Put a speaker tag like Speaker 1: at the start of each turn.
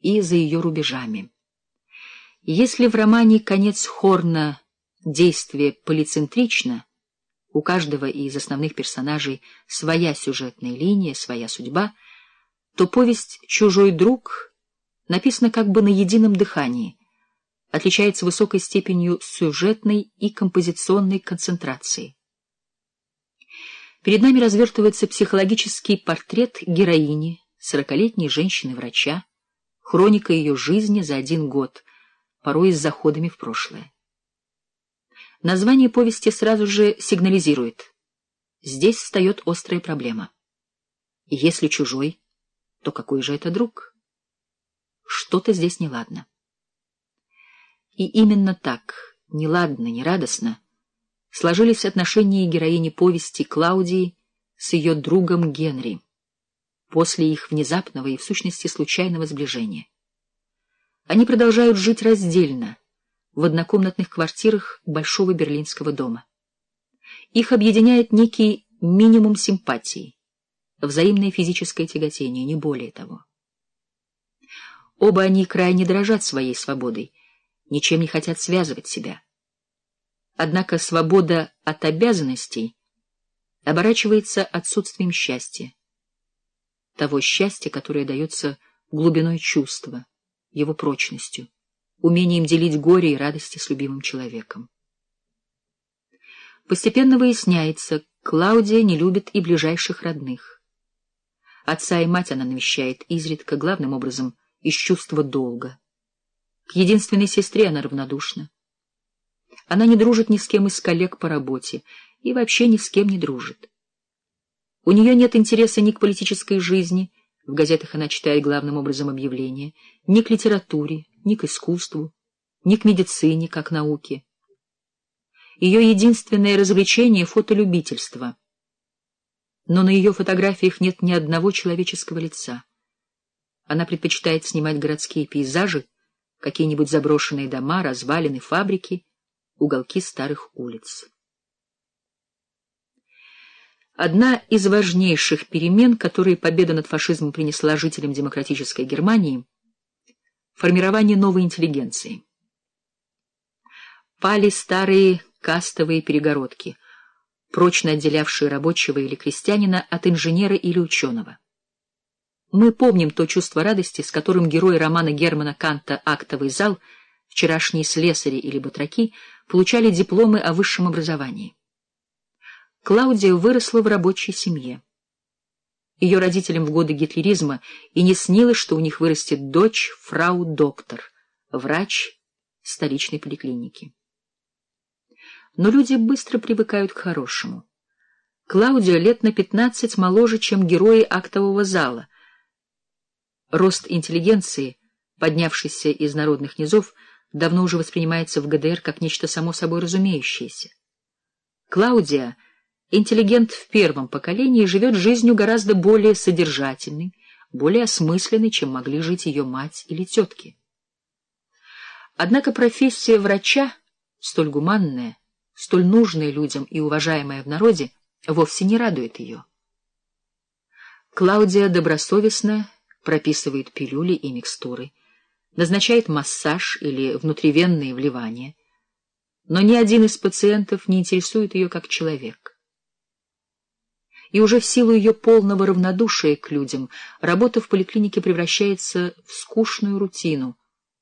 Speaker 1: и за ее рубежами. Если в романе «Конец Хорна» действие полицентрично, у каждого из основных персонажей своя сюжетная линия, своя судьба, то повесть «Чужой друг» написана как бы на едином дыхании, отличается высокой степенью сюжетной и композиционной концентрации. Перед нами развертывается психологический портрет героини, сорокалетней женщины-врача, хроника ее жизни за один год, порой с заходами в прошлое. Название повести сразу же сигнализирует. Здесь встает острая проблема. Если чужой, то какой же это друг? Что-то здесь неладно. И именно так, неладно, нерадостно, сложились отношения героини повести Клаудии с ее другом Генри после их внезапного и, в сущности, случайного сближения. Они продолжают жить раздельно, в однокомнатных квартирах большого берлинского дома. Их объединяет некий минимум симпатии, взаимное физическое тяготение, не более того. Оба они крайне дорожат своей свободой, ничем не хотят связывать себя. Однако свобода от обязанностей оборачивается отсутствием счастья. Того счастья, которое дается глубиной чувства, его прочностью, умением делить горе и радости с любимым человеком. Постепенно выясняется, Клаудия не любит и ближайших родных. Отца и мать она навещает изредка, главным образом, из чувства долга. К единственной сестре она равнодушна. Она не дружит ни с кем из коллег по работе и вообще ни с кем не дружит. У нее нет интереса ни к политической жизни, в газетах она читает главным образом объявления, ни к литературе, ни к искусству, ни к медицине, как науке. Ее единственное развлечение — фотолюбительство. Но на ее фотографиях нет ни одного человеческого лица. Она предпочитает снимать городские пейзажи, какие-нибудь заброшенные дома, развалины, фабрики, уголки старых улиц. Одна из важнейших перемен, которые победа над фашизмом принесла жителям демократической Германии — формирование новой интеллигенции. Пали старые кастовые перегородки, прочно отделявшие рабочего или крестьянина от инженера или ученого. Мы помним то чувство радости, с которым герои романа Германа Канта «Актовый зал», вчерашние слесари или батраки, получали дипломы о высшем образовании. Клаудия выросла в рабочей семье. Ее родителям в годы гитлеризма и не снилось, что у них вырастет дочь, фрау-доктор, врач столичной поликлиники. Но люди быстро привыкают к хорошему. Клаудия лет на пятнадцать моложе, чем герои актового зала — Рост интеллигенции, поднявшийся из народных низов, давно уже воспринимается в ГДР как нечто само собой разумеющееся. Клаудия, интеллигент в первом поколении, живет жизнью гораздо более содержательной, более осмысленной, чем могли жить ее мать или тетки. Однако профессия врача, столь гуманная, столь нужная людям и уважаемая в народе, вовсе не радует ее. Клаудия добросовестная, прописывает пилюли и микстуры, назначает массаж или внутривенные вливания, но ни один из пациентов не интересует ее как человек. И уже в силу ее полного равнодушия к людям работа в поликлинике превращается в скучную рутину —